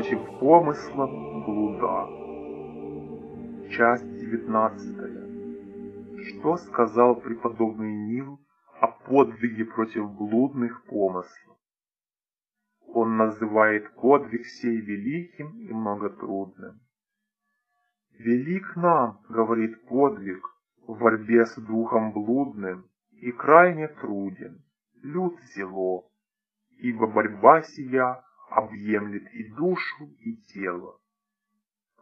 против помыслов блуда. Часть 19. Что сказал преподобный Нил о подвиге против блудных помыслов? Он называет подвиг сей великим и многотрудным. «Велик нам, — говорит подвиг, — в борьбе с духом блудным и крайне труден, люд зело, ибо борьба сия объемлет и душу, и тело.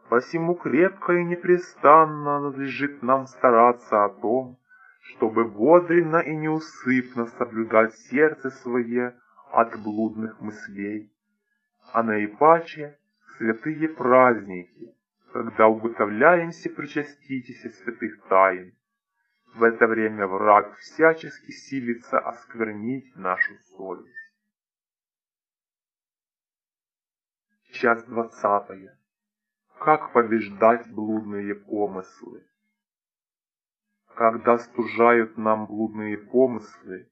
Посему крепко и непрестанно надлежит нам стараться о том, чтобы бодренно и неусыпно соблюдать сердце свое от блудных мыслей, а наипаче святые праздники, когда уготовляемся причаститесь святых тайн. В это время враг всячески силится осквернить нашу совесть. Часть двадцатая. Как побеждать блудные помыслы? Когда стужают нам блудные помыслы,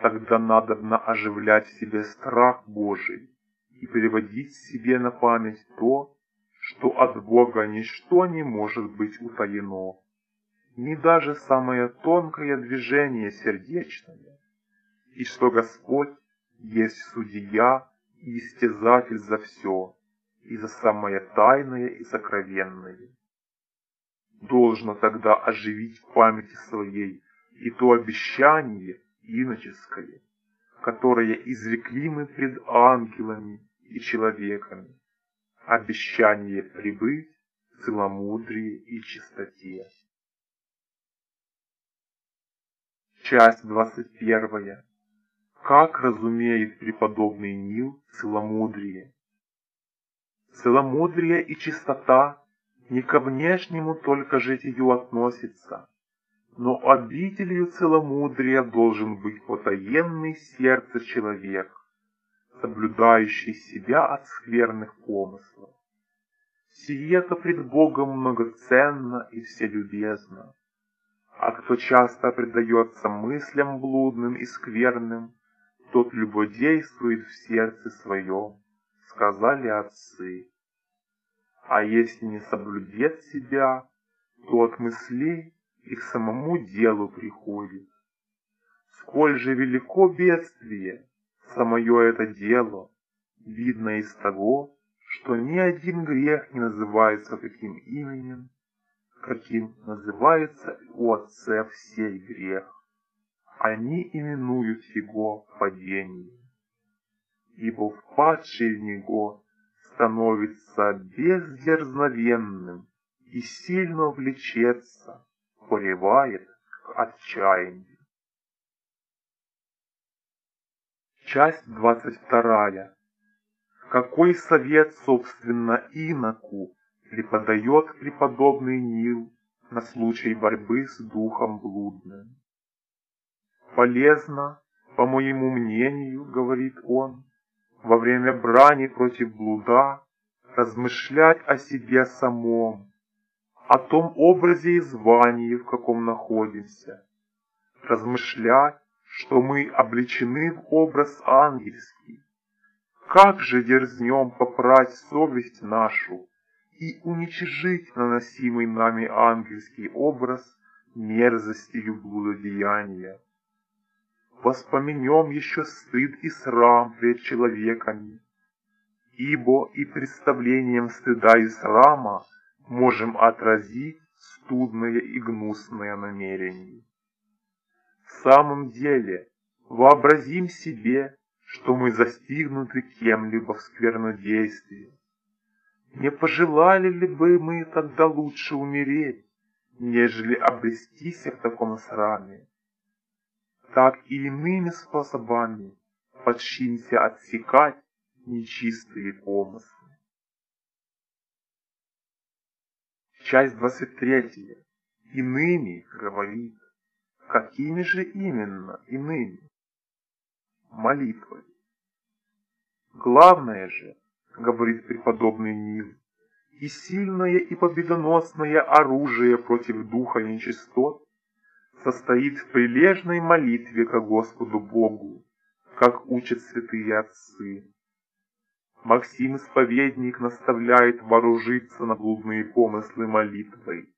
тогда надобно оживлять в себе страх Божий и переводить себе на память то, что от Бога ничто не может быть утаено, ни даже самое тонкое движение сердечное, и что Господь есть судья истязатель за все, и за самое тайное и сокровенное. Должно тогда оживить в памяти своей и то обещание иноческое, которое извлекли мы пред ангелами и человеками, обещание прибыть в целомудрии и чистоте. Часть двадцать первая. Как разумеет преподобный Нил целомудрие? Целомудрие и чистота не ко внешнему только житию относится, но обителью целомудрия должен быть потаенный сердце человек, соблюдающий себя от скверных помыслов. Сие-то пред Богом многоценно и вселюбезно. А кто часто предается мыслям блудным и скверным, тот любодействует в сердце своем, сказали отцы. А если не соблюдет себя, то от мыслей и к самому делу приходит. Сколь же велико бедствие, самое это дело, видно из того, что ни один грех не называется таким именем, каким называется у отцев сей грех они именуют его падением. Ибо впадший в него становится бездерзновенным и сильно влечется, поревает к отчаянию. Часть двадцать вторая. Какой совет, собственно, иноку преподает преподобный Нил на случай борьбы с духом блудным? Полезно, по моему мнению, говорит он, во время брани против блуда размышлять о себе самом, о том образе и звании, в каком находимся, размышлять, что мы облечены в образ ангельский. Как же дерзнем попрать совесть нашу и уничижить наносимый нами ангельский образ мерзостью блудодеяния? Воспоменем еще стыд и срам пред человеками. Ибо и представлением стыда и срама можем отразить студное и гнусное намерение. В самом деле, вообразим себе, что мы застигнуты кем-либо в сквернодействии. Не пожелали ли бы мы тогда лучше умереть, нежели обрестись в таком сраме? Так и иными способами подчинься отсекать нечистые помыслы. Часть 23. Иными говорит. Какими же именно иными? Молитвой. Главное же, говорит преподобный Нил, и сильное и победоносное оружие против духа нечистот состоит в прилежной молитве ко Господу Богу, как учат святые отцы. Максим Исповедник наставляет вооружиться на блудные помыслы молитвой,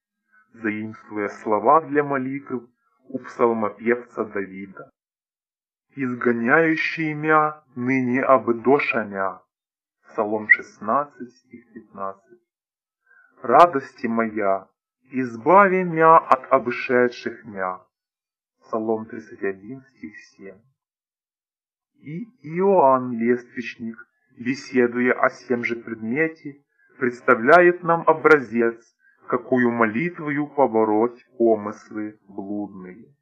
заимствуя слова для молитв у псалмопевца Давида. «Изгоняющий мя ныне обдошаня» Псалом 16, стих 15. «Радости моя, избави мя от обшедших мя» Псалом 31, стих 7. И Иоанн Лествичник беседуя о сем же предмете, представляет нам образец, какую молитвою побороть помыслы блудные.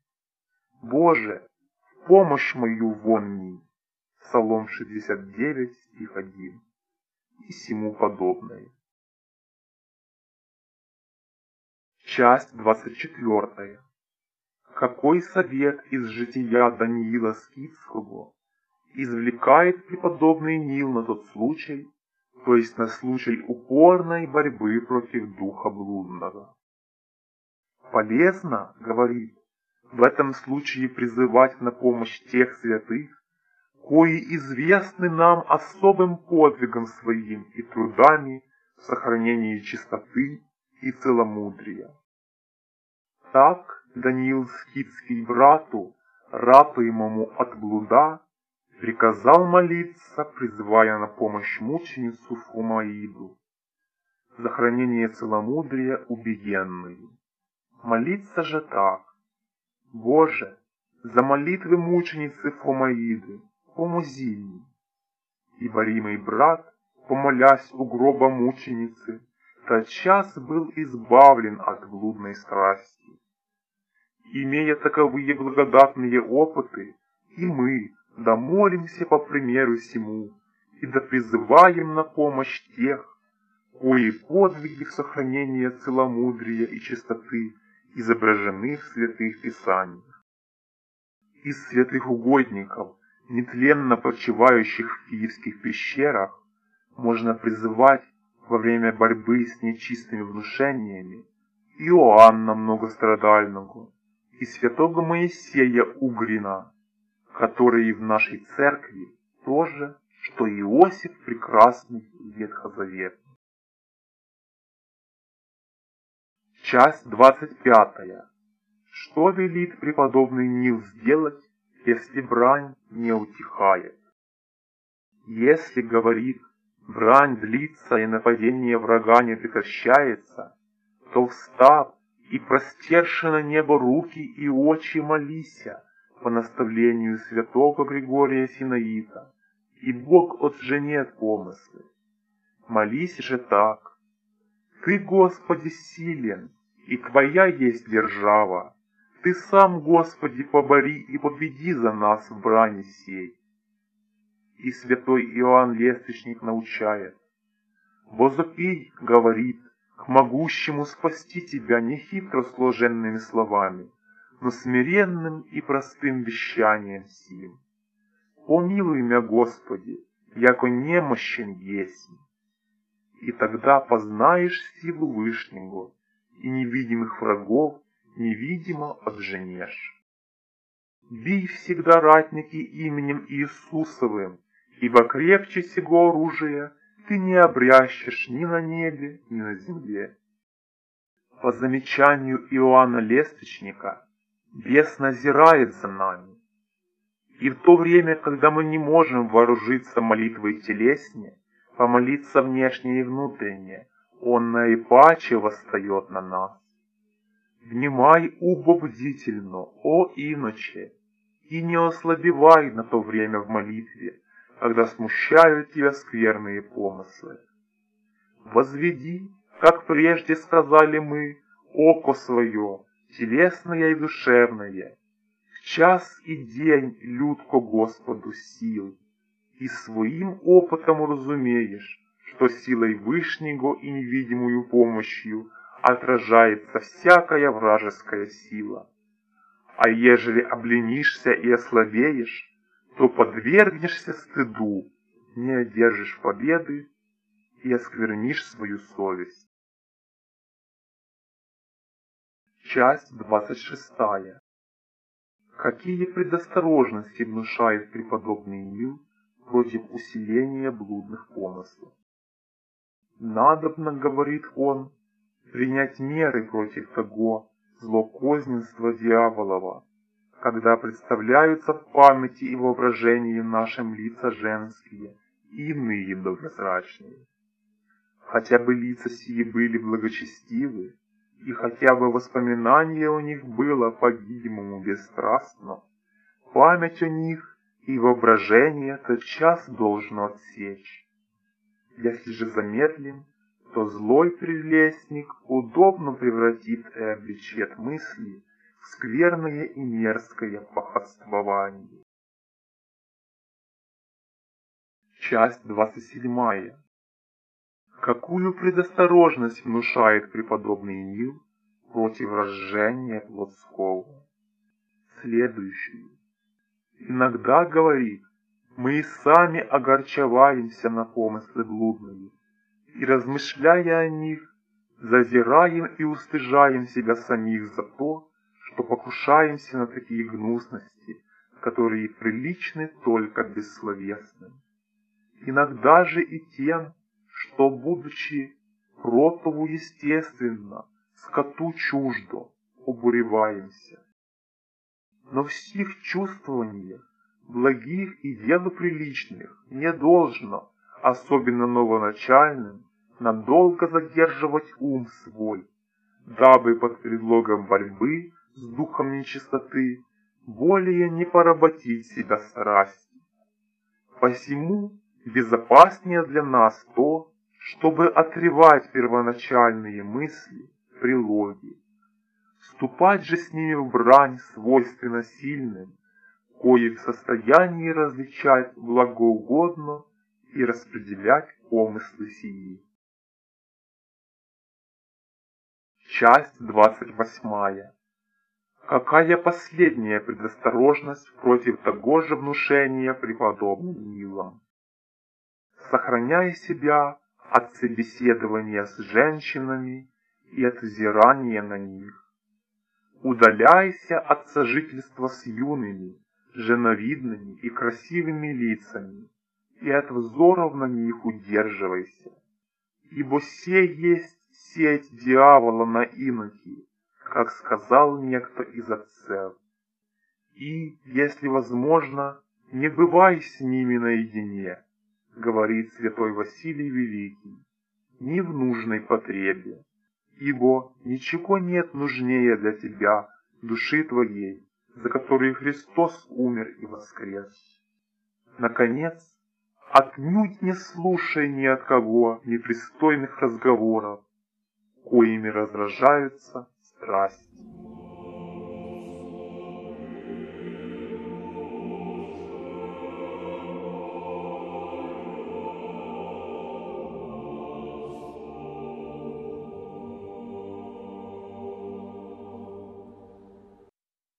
Боже, в помощь мою вон мне. Псалом 69, стих 1 и сему подобное. Часть 24. Какой совет из жития Даниила Скидского извлекает преподобный Нил на тот случай, то есть на случай упорной борьбы против духа блудного. Полезно, говорит, в этом случае призывать на помощь тех святых, кои известны нам особым подвигом своим и трудами в сохранении чистоты и целомудрия. Так Даниил Скидский брату, ратуемому от блуда, приказал молиться, призывая на помощь мученицу Фумаиду, за хранение целомудрия убиенной. Молиться же так. Боже, за молитвы мученицы Фомаиды, помози мне. И боримый брат, помолясь у гроба мученицы, тотчас был избавлен от блудной страсти. Имея таковые благодатные опыты, и мы, да молимся по примеру сему, и да призываем на помощь тех, кои подвиги в сохранении целомудрия и чистоты изображены в святых писаниях. Из святых угодников, нетленно почивающих в киевских пещерах, можно призывать во время борьбы с нечистыми внушениями Иоанна Многострадального и святого Моисея Угрина, которые в нашей церкви тоже, что Иосиф прекрасный ветхозаветный. Часть 25. Что велит преподобный Нил сделать, если брань не утихает? Если, говорит, брань длится и нападение врага не прекращается, то встав и простерши на небо руки и очи молися, по наставлению святого Григория Синаита, и Бог отженет помыслы. Молись же так. Ты, Господи, силен, и Твоя есть держава. Ты сам, Господи, побори и победи за нас в брани сей. И святой Иоанн Лесточник научает. Возопий, говорит, могущему спасти тебя нехитро сложенными словами, но смиренным и простым вещанием сим. Помилуй меня, Господи, яко немощен есть. И тогда познаешь силу Вышнего, и невидимых врагов невидимо отженешь. Бей всегда ратники именем Иисусовым, ибо крепче сего оружия ты не обрящешь ни на небе, ни на земле. По замечанию Иоанна Лесточника, Бес назирает за нами. И в то время, когда мы не можем вооружиться молитвой телеснее, помолиться внешне и внутренне, Он наипаче восстает на нас. Внимай убо бдительно, о иноче, и не ослабевай на то время в молитве, когда смущают тебя скверные помыслы. Возведи, как прежде сказали мы, око свое телесное и душевное, в час и день людко Господу сил, и своим опытом разумеешь, что силой Вышнего и невидимую помощью отражается всякая вражеская сила. А ежели обленишься и ослабеешь, то подвергнешься стыду, не одержишь победы и осквернишь свою совесть. Часть 26. Какие предосторожности внушает преподобный Нил против усиления блудных помыслов. Надобно, говорит он, принять меры против того злокозненства дьяволова, когда представляются в памяти и воображении нашим лица женские иные доброзрачные. Хотя бы лица сии были благочестивы, и хотя бы воспоминание у них было, по-видимому, бесстрастно, память о них и воображение тотчас должно отсечь. Если же замедлим, то злой прелестник удобно превратит и обличет мысли скверное и мерзкое похотствование. Часть 27. Какую предосторожность внушает преподобный Нил против разжения плотского? Следующую. Иногда, говорит, мы и сами огорчеваемся на помыслы блудные, и, размышляя о них, зазираем и устыжаем себя самих за то, что покушаемся на такие гнусности, которые приличны только бессловесным. Иногда же и тем, что, будучи кротову естественно, скоту чуждо, обуреваемся. Но в сих чувствованиях, благих и делу приличных, не должно, особенно новоначальным, надолго задерживать ум свой, дабы под предлогом борьбы с духом нечистоты более не поработить себя страстью. Посему безопаснее для нас то, чтобы отрывать первоначальные мысли, прилоги. Вступать же с ними в брань свойственно сильным, кои в состоянии различать благоугодно и распределять помыслы сии. Часть 28. Какая последняя предосторожность против того же внушения преподобным Нилом? Сохраняя себя от собеседования с женщинами и от взирания на них. Удаляйся от сожительства с юными, женовидными и красивыми лицами, и от взоров на них удерживайся. Ибо се есть сеть дьявола на иноки, как сказал некто из отцев. И, если возможно, не бывай с ними наедине, говорит святой Василий Великий, ни в нужной потребе, ибо ничего нет нужнее для тебя, души твоей, за которую Христос умер и воскрес. Наконец, отнюдь не слушай ни от кого непристойных разговоров, коими раздражаются страсти.